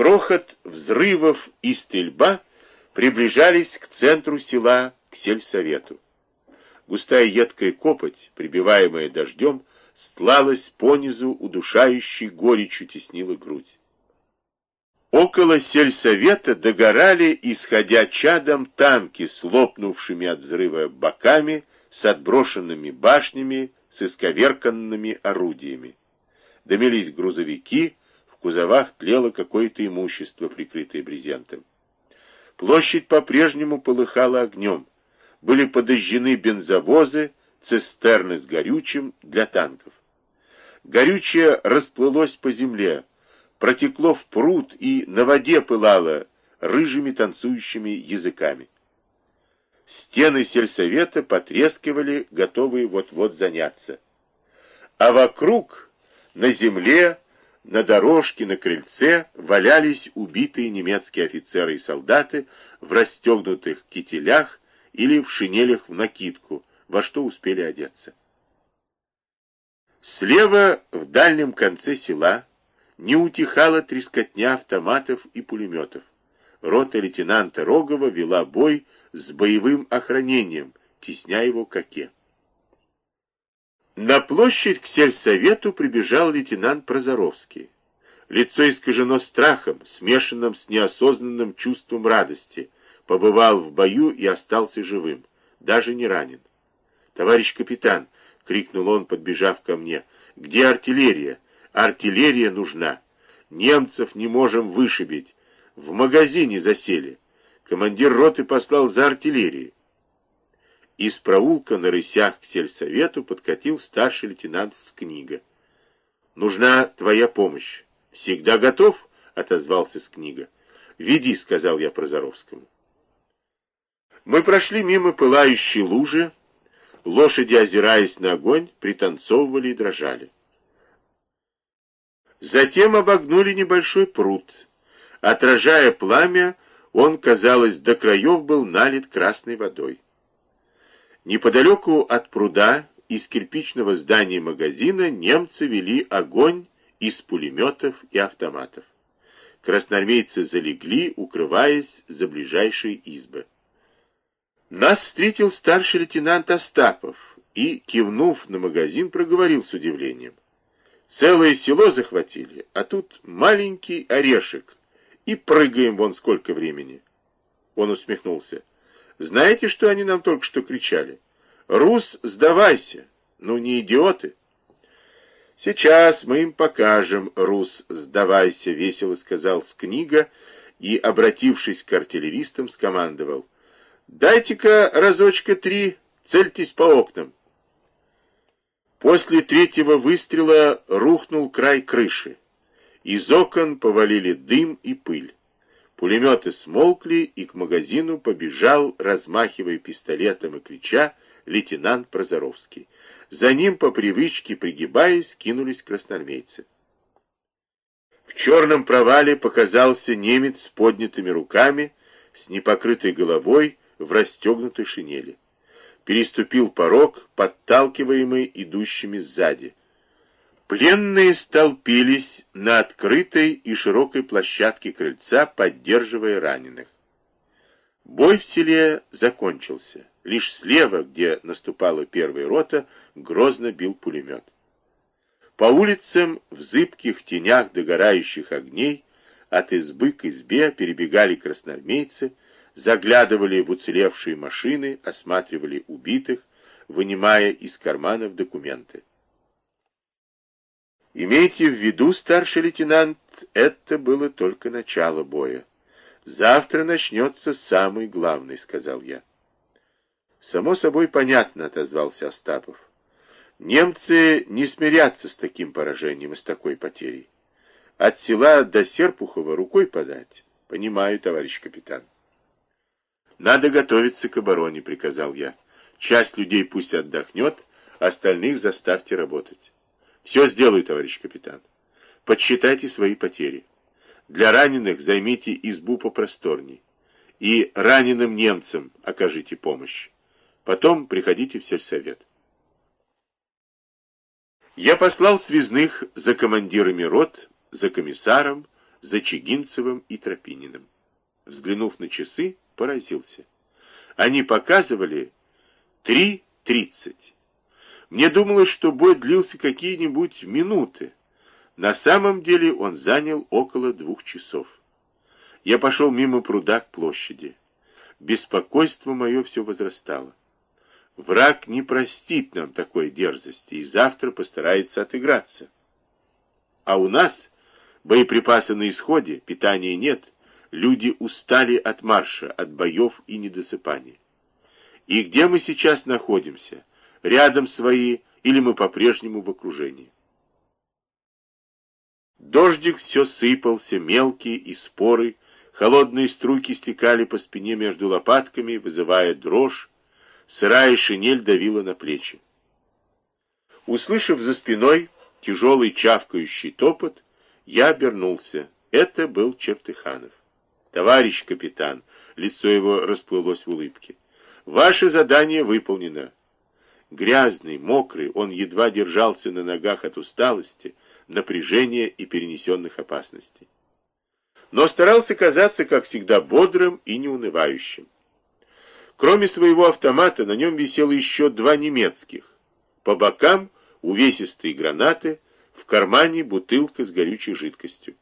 грохот взрывов и стрельба приближались к центру села, к сельсовету. Густая едкая копоть, прибиваемая дождем, стлалась понизу, удушающей горечью теснила грудь. Около сельсовета догорали, исходя чадом, танки с лопнувшими от взрыва боками, с отброшенными башнями, с исковерканными орудиями. Дымились грузовики, кузовах тлело какое-то имущество, прикрытое брезентом. Площадь по-прежнему полыхала огнем. Были подожжены бензовозы, цистерны с горючим для танков. Горючее расплылось по земле, протекло в пруд и на воде пылало рыжими танцующими языками. Стены сельсовета потрескивали, готовые вот-вот заняться. А вокруг, на земле, на дорожке, на крыльце валялись убитые немецкие офицеры и солдаты в расстегнутых кителях или в шинелях в накидку, во что успели одеться. Слева, в дальнем конце села, не утихала трескотня автоматов и пулеметов. Рота лейтенанта Рогова вела бой с боевым охранением, тесня его к. На площадь к сельсовету прибежал лейтенант Прозоровский. Лицо искажено страхом, смешанным с неосознанным чувством радости. Побывал в бою и остался живым, даже не ранен. «Товарищ капитан!» — крикнул он, подбежав ко мне. «Где артиллерия? Артиллерия нужна. Немцев не можем вышибить. В магазине засели. Командир роты послал за артиллерией». Из проулка на рысях к сельсовету подкатил старший лейтенант с книга. «Нужна твоя помощь». «Всегда готов?» — отозвался с книга. «Веди», — сказал я Прозоровскому. Мы прошли мимо пылающей лужи, Лошади, озираясь на огонь, пританцовывали и дрожали. Затем обогнули небольшой пруд. Отражая пламя, он, казалось, до краев был налит красной водой. Неподалеку от пруда из кирпичного здания магазина немцы вели огонь из пулеметов и автоматов. Красноармейцы залегли, укрываясь за ближайшие избы. Нас встретил старший лейтенант Остапов и, кивнув на магазин, проговорил с удивлением. Целое село захватили, а тут маленький орешек. И прыгаем вон сколько времени. Он усмехнулся. Знаете, что они нам только что кричали? «Рус, сдавайся!» Ну, не идиоты. Сейчас мы им покажем, Рус, сдавайся, весело сказал с книга и, обратившись к артиллеристам, скомандовал. Дайте-ка разочка три, цельтесь по окнам. После третьего выстрела рухнул край крыши. Из окон повалили дым и пыль. Пулеметы смолкли, и к магазину побежал, размахивая пистолетом и крича, лейтенант Прозоровский. За ним, по привычке пригибаясь, кинулись красноармейцы. В черном провале показался немец с поднятыми руками, с непокрытой головой, в расстегнутой шинели. Переступил порог, подталкиваемый идущими сзади. Пленные столпились на открытой и широкой площадке крыльца, поддерживая раненых. Бой в селе закончился. Лишь слева, где наступала первая рота, грозно бил пулемет. По улицам в зыбких тенях догорающих огней от избы к избе перебегали красноармейцы, заглядывали в уцелевшие машины, осматривали убитых, вынимая из карманов документы. Имейте в виду, старший лейтенант, это было только начало боя. Завтра начнется самый главный, сказал я. Само собой понятно, отозвался Остапов. Немцы не смирятся с таким поражением и с такой потерей. От села до Серпухова рукой подать. Понимаю, товарищ капитан. «Надо готовиться к обороне», — приказал я. «Часть людей пусть отдохнет, остальных заставьте работать». «Все сделаю, товарищ капитан. Подсчитайте свои потери. Для раненых займите избу попросторней. И раненым немцам окажите помощь. Потом приходите в сельсовет». Я послал связных за командирами рот, за комиссаром, за Чигинцевым и Тропининым. Взглянув на часы, поразился. Они показывали 3.30. Мне думалось, что бой длился какие-нибудь минуты. На самом деле он занял около двух часов. Я пошел мимо пруда к площади. Беспокойство мое все возрастало. Враг не простит нам такой дерзости и завтра постарается отыграться. А у нас боеприпасы на исходе, питания нет, люди устали от марша, от боев и недосыпания. И где мы сейчас находимся? Рядом свои или мы по-прежнему в окружении? Дождик все сыпался, мелкий и споры, холодные струйки стекали по спине между лопатками, вызывая дрожь, сырая шинель давила на плечи. Услышав за спиной тяжелый чавкающий топот, я обернулся. Это был Чертыханов. «Товарищ капитан!» — лицо его расплылось в улыбке. «Ваше задание выполнено». Грязный, мокрый, он едва держался на ногах от усталости, напряжения и перенесенных опасностей. Но старался казаться, как всегда, бодрым и неунывающим. Кроме своего автомата, на нем висело еще два немецких. По бокам увесистые гранаты, в кармане бутылка с горючей жидкостью.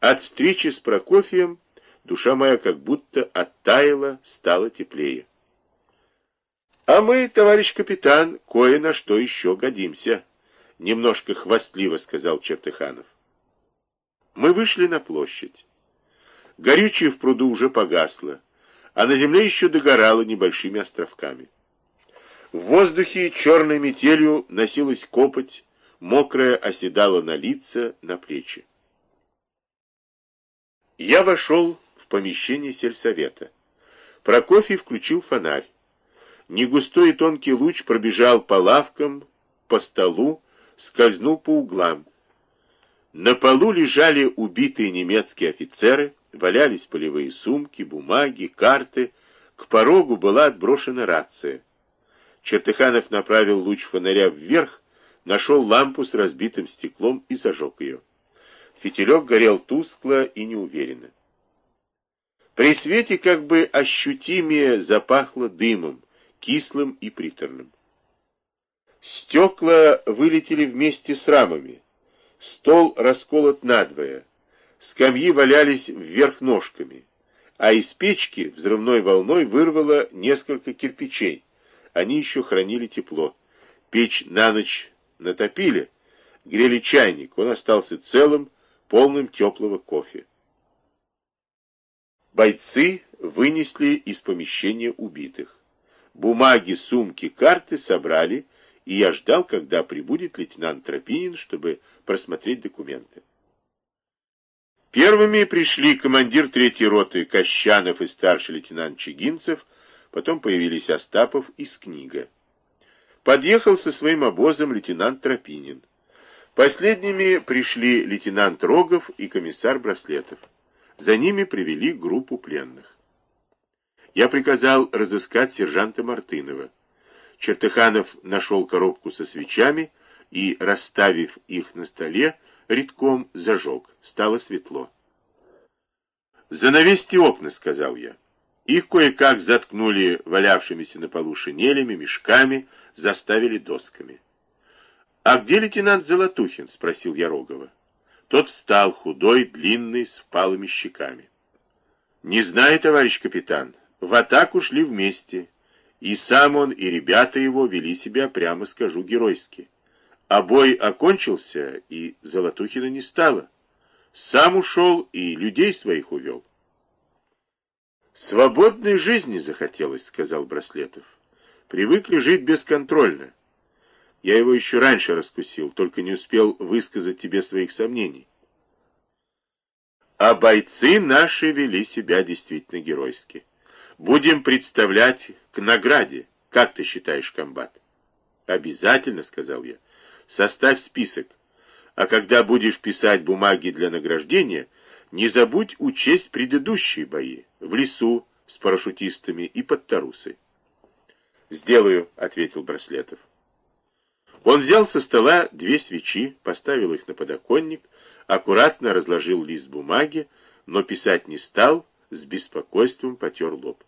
От встречи с Прокофием душа моя как будто оттаяла, стала теплее. А мы, товарищ капитан, кое на что еще годимся, немножко хвастливо сказал Чертыханов. Мы вышли на площадь. Горючее в пруду уже погасло, а на земле еще догорало небольшими островками. В воздухе черной метелью носилась копоть, мокрая оседала на лица, на плечи. Я вошел в помещение сельсовета. Прокофий включил фонарь. Негустой и тонкий луч пробежал по лавкам, по столу, скользнул по углам. На полу лежали убитые немецкие офицеры, валялись полевые сумки, бумаги, карты. К порогу была отброшена рация. Чертыханов направил луч фонаря вверх, нашел лампу с разбитым стеклом и зажег ее. Фитилек горел тускло и неуверенно. При свете как бы ощутимее запахло дымом, кислым и приторным. Стекла вылетели вместе с рамами. Стол расколот надвое. Скамьи валялись вверх ножками. А из печки взрывной волной вырвало несколько кирпичей. Они еще хранили тепло. Печь на ночь натопили, грели чайник. Он остался целым, полным теплого кофе. Бойцы вынесли из помещения убитых. Бумаги, сумки, карты собрали, и я ждал, когда прибудет лейтенант Тропинин, чтобы просмотреть документы. Первыми пришли командир третьей роты Кощанов и старший лейтенант Чигинцев, потом появились Остапов и с книга. Подъехал со своим обозом лейтенант Тропинин. Последними пришли лейтенант Рогов и комиссар Браслетов. За ними привели группу пленных. Я приказал разыскать сержанта Мартынова. Чертыханов нашел коробку со свечами и, расставив их на столе, редком зажег. Стало светло. «Занавесьте окна», — сказал я. Их кое-как заткнули валявшимися на полу шинелями, мешками, заставили досками. «А где лейтенант Золотухин?» — спросил я Рогова. Тот встал, худой, длинный, с впалыми щеками. «Не знаю, товарищ капитан. В атаку шли вместе. И сам он, и ребята его вели себя, прямо скажу, геройски. А бой окончился, и Золотухина не стало. Сам ушел и людей своих увел». «Свободной жизни захотелось», — сказал Браслетов. «Привыкли жить бесконтрольно». Я его еще раньше раскусил, только не успел высказать тебе своих сомнений. А бойцы наши вели себя действительно геройски. Будем представлять к награде. Как ты считаешь, комбат? Обязательно, сказал я. Составь список. А когда будешь писать бумаги для награждения, не забудь учесть предыдущие бои в лесу с парашютистами и под Тарусой. «Сделаю», — ответил Браслетов. Он взял со стола две свечи, поставил их на подоконник, аккуратно разложил лист бумаги, но писать не стал, с беспокойством потер лоб.